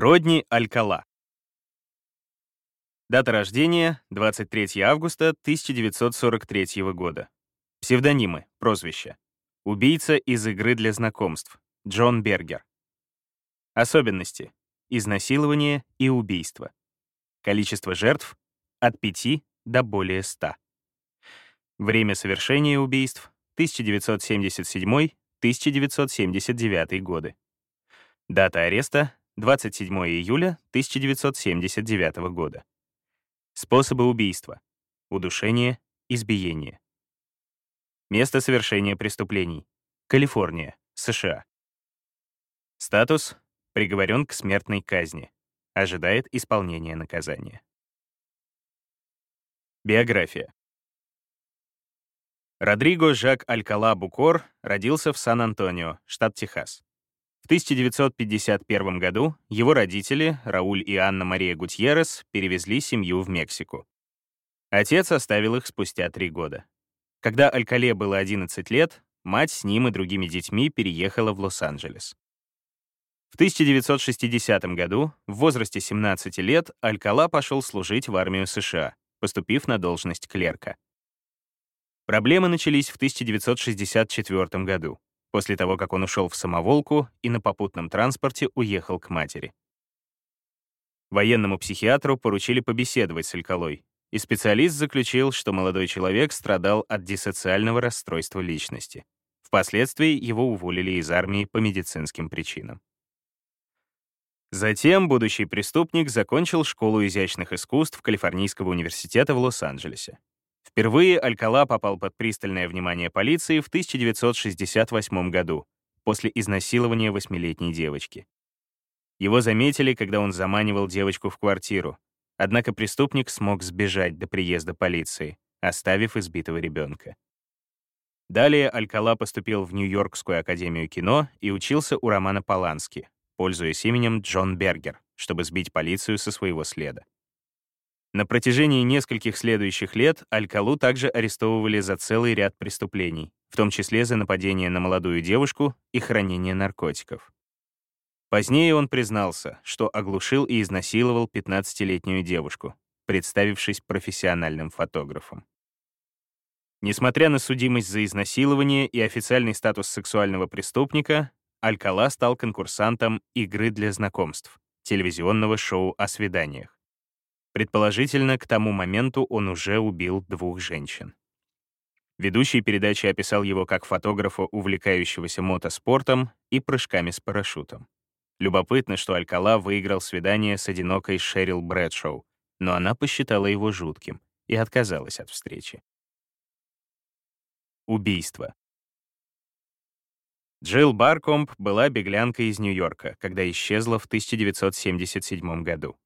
Родни Алькала. Дата рождения — 23 августа 1943 года. Псевдонимы, прозвища. Убийца из игры для знакомств. Джон Бергер. Особенности. Изнасилование и убийство. Количество жертв — от 5 до более 100. Время совершения убийств — 1977-1979 годы. Дата ареста 27 июля 1979 года. Способы убийства. Удушение, избиение. Место совершения преступлений. Калифорния, США. Статус — приговорен к смертной казни. Ожидает исполнения наказания. Биография. Родриго Жак Алькала Букор родился в Сан-Антонио, штат Техас. В 1951 году его родители, Рауль и Анна-Мария Гутьеррес, перевезли семью в Мексику. Отец оставил их спустя три года. Когда Алькале было 11 лет, мать с ним и другими детьми переехала в Лос-Анджелес. В 1960 году, в возрасте 17 лет, Алькала пошел служить в армию США, поступив на должность клерка. Проблемы начались в 1964 году после того, как он ушел в самоволку и на попутном транспорте уехал к матери. Военному психиатру поручили побеседовать с Алькалой, и специалист заключил, что молодой человек страдал от диссоциального расстройства личности. Впоследствии его уволили из армии по медицинским причинам. Затем будущий преступник закончил школу изящных искусств Калифорнийского университета в Лос-Анджелесе. Впервые Алькала попал под пристальное внимание полиции в 1968 году, после изнасилования восьмилетней девочки. Его заметили, когда он заманивал девочку в квартиру. Однако преступник смог сбежать до приезда полиции, оставив избитого ребенка. Далее Алькала поступил в Нью-Йоркскую академию кино и учился у Романа Полански, пользуясь именем Джон Бергер, чтобы сбить полицию со своего следа. На протяжении нескольких следующих лет Алькалу также арестовывали за целый ряд преступлений, в том числе за нападение на молодую девушку и хранение наркотиков. Позднее он признался, что оглушил и изнасиловал 15-летнюю девушку, представившись профессиональным фотографом. Несмотря на судимость за изнасилование и официальный статус сексуального преступника, Алькала стал конкурсантом «Игры для знакомств» телевизионного шоу о свиданиях. Предположительно, к тому моменту он уже убил двух женщин. Ведущий передачи описал его как фотографа, увлекающегося мотоспортом и прыжками с парашютом. Любопытно, что Алькала выиграл свидание с одинокой Шерил Брэдшоу, но она посчитала его жутким и отказалась от встречи. Убийство. Джилл Баркомб была беглянкой из Нью-Йорка, когда исчезла в 1977 году.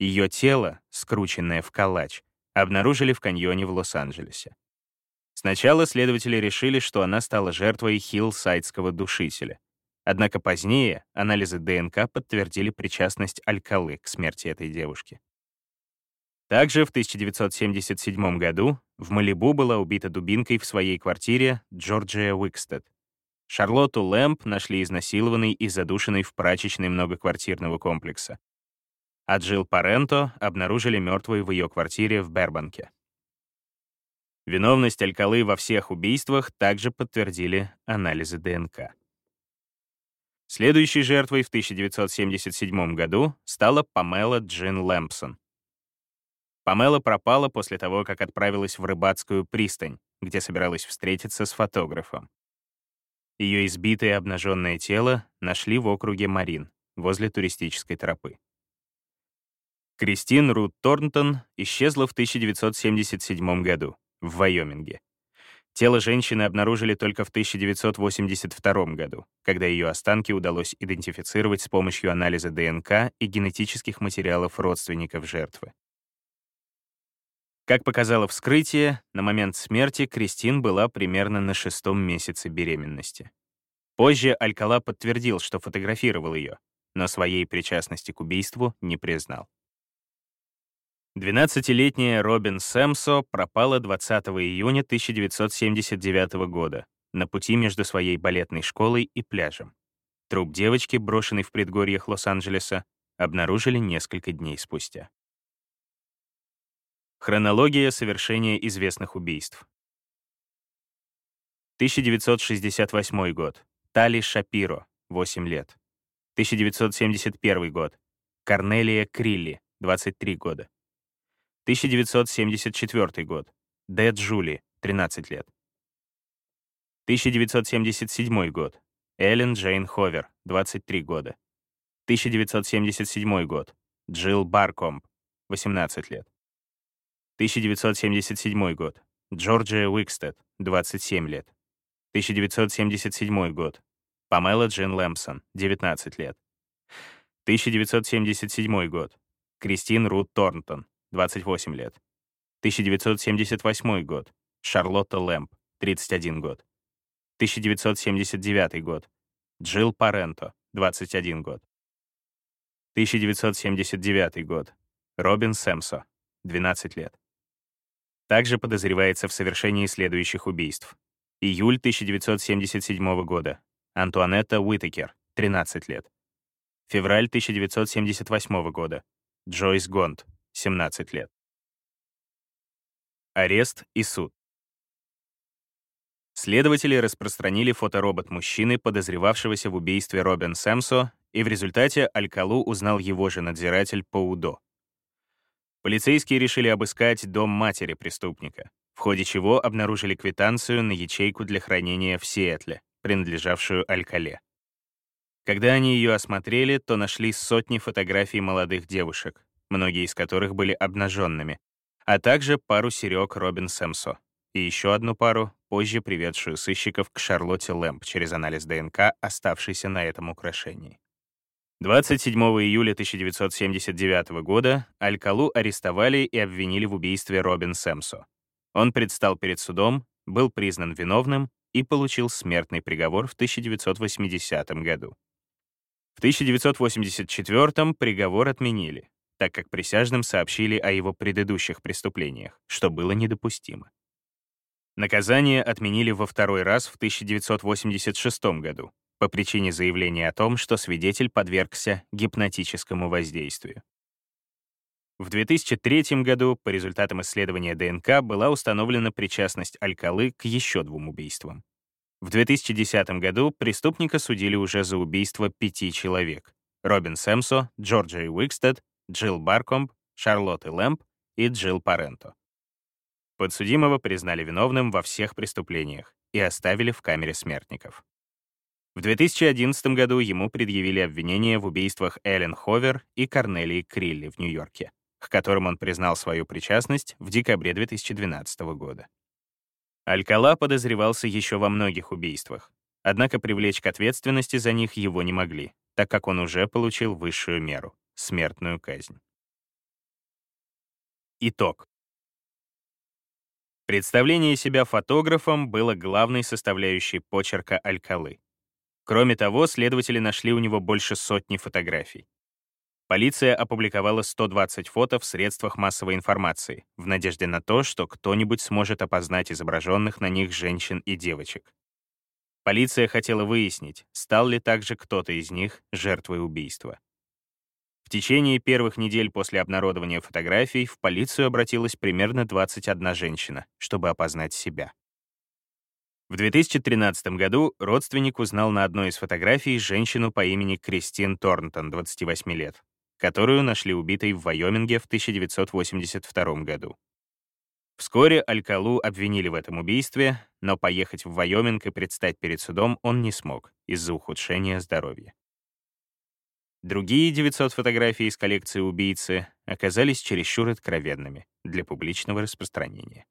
Ее тело, скрученное в калач, обнаружили в каньоне в Лос-Анджелесе. Сначала следователи решили, что она стала жертвой хиллсайдского душителя. Однако позднее анализы ДНК подтвердили причастность Алькалы к смерти этой девушки. Также в 1977 году в Малибу была убита дубинкой в своей квартире Джорджия Уикстед. Шарлотту Лэмп нашли изнасилованной и задушенной в прачечной многоквартирного комплекса а Джилл Паренто обнаружили мертвой в ее квартире в Бербанке. Виновность Алькалы во всех убийствах также подтвердили анализы ДНК. Следующей жертвой в 1977 году стала Памела Джин Лэмпсон. Памела пропала после того, как отправилась в рыбацкую пристань, где собиралась встретиться с фотографом. Ее избитое обнаженное тело нашли в округе Марин, возле туристической тропы. Кристин Рут Торнтон исчезла в 1977 году в Вайоминге. Тело женщины обнаружили только в 1982 году, когда ее останки удалось идентифицировать с помощью анализа ДНК и генетических материалов родственников жертвы. Как показало вскрытие, на момент смерти Кристин была примерно на шестом месяце беременности. Позже Алькала подтвердил, что фотографировал ее, но своей причастности к убийству не признал. 12-летняя Робин Сэмсо пропала 20 июня 1979 года на пути между своей балетной школой и пляжем. Труп девочки, брошенный в предгорьях Лос-Анджелеса, обнаружили несколько дней спустя. Хронология совершения известных убийств. 1968 год. Тали Шапиро, 8 лет. 1971 год. Корнелия Крилли, 23 года. 1974 год. Дэд Джули, 13 лет. 1977 год. Эллен Джейн Ховер, 23 года. 1977 год. Джилл Баркомб, 18 лет. 1977 год. Джорджия Уикстед, 27 лет. 1977 год. Памела Джин Лэмпсон, 19 лет. 1977 год. Кристин Рут Торнтон, 28 лет. 1978 год. Шарлотта Лэмп, 31 год. 1979 год. Джилл Паренто, 21 год. 1979 год. Робин Сэмсо, 12 лет. Также подозревается в совершении следующих убийств. Июль 1977 года. Антуанетта Уитакер, 13 лет. Февраль 1978 года. Джойс Гонт, 17 лет. Арест и суд. Следователи распространили фоторобот мужчины, подозревавшегося в убийстве Робин Сэмсо, и в результате Алькалу узнал его же надзиратель Паудо. Полицейские решили обыскать дом матери преступника, в ходе чего обнаружили квитанцию на ячейку для хранения в Сиэтле, принадлежавшую Алькале. Когда они ее осмотрели, то нашли сотни фотографий молодых девушек, многие из которых были обнаженными, а также пару серег Робин Сэмсо и еще одну пару, позже приведшую сыщиков к Шарлотте Лэмп через анализ ДНК, оставшийся на этом украшении. 27 июля 1979 года Алькалу арестовали и обвинили в убийстве Робин Сэмсо. Он предстал перед судом, был признан виновным и получил смертный приговор в 1980 году. В 1984 приговор отменили, так как присяжным сообщили о его предыдущих преступлениях, что было недопустимо. Наказание отменили во второй раз в 1986 году по причине заявления о том, что свидетель подвергся гипнотическому воздействию. В 2003 году по результатам исследования ДНК была установлена причастность Алькалы к еще двум убийствам. В 2010 году преступника судили уже за убийство пяти человек — Робин Сэмсо, Джорджи Уикстед, Джилл Баркомб, Шарлотты Лэмп и Джилл Паренто. Подсудимого признали виновным во всех преступлениях и оставили в камере смертников. В 2011 году ему предъявили обвинение в убийствах Эллен Ховер и Корнелии Крилли в Нью-Йорке к которым он признал свою причастность в декабре 2012 года. Алькала подозревался еще во многих убийствах, однако привлечь к ответственности за них его не могли, так как он уже получил высшую меру — смертную казнь. Итог. Представление себя фотографом было главной составляющей почерка Алькалы. Кроме того, следователи нашли у него больше сотни фотографий. Полиция опубликовала 120 фото в средствах массовой информации в надежде на то, что кто-нибудь сможет опознать изображенных на них женщин и девочек. Полиция хотела выяснить, стал ли также кто-то из них жертвой убийства. В течение первых недель после обнародования фотографий в полицию обратилась примерно 21 женщина, чтобы опознать себя. В 2013 году родственник узнал на одной из фотографий женщину по имени Кристин Торнтон, 28 лет которую нашли убитой в Вайоминге в 1982 году. Вскоре Алькалу обвинили в этом убийстве, но поехать в Вайоминг и предстать перед судом он не смог из-за ухудшения здоровья. Другие 900 фотографий из коллекции убийцы оказались чересчур откровенными для публичного распространения.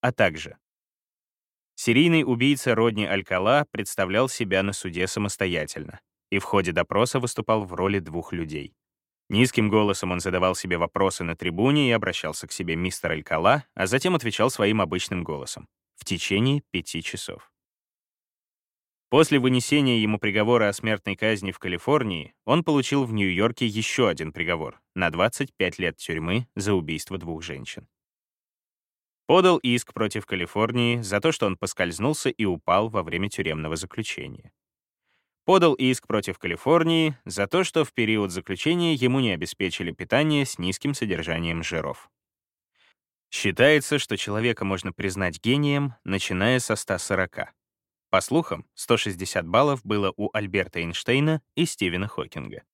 А также серийный убийца Родни Алькала представлял себя на суде самостоятельно, и в ходе допроса выступал в роли двух людей. Низким голосом он задавал себе вопросы на трибуне и обращался к себе мистер Алькала, а затем отвечал своим обычным голосом в течение пяти часов. После вынесения ему приговора о смертной казни в Калифорнии, он получил в Нью-Йорке еще один приговор на 25 лет тюрьмы за убийство двух женщин. Подал иск против Калифорнии за то, что он поскользнулся и упал во время тюремного заключения. Подал иск против Калифорнии за то, что в период заключения ему не обеспечили питание с низким содержанием жиров. Считается, что человека можно признать гением, начиная со 140. По слухам, 160 баллов было у Альберта Эйнштейна и Стивена Хокинга.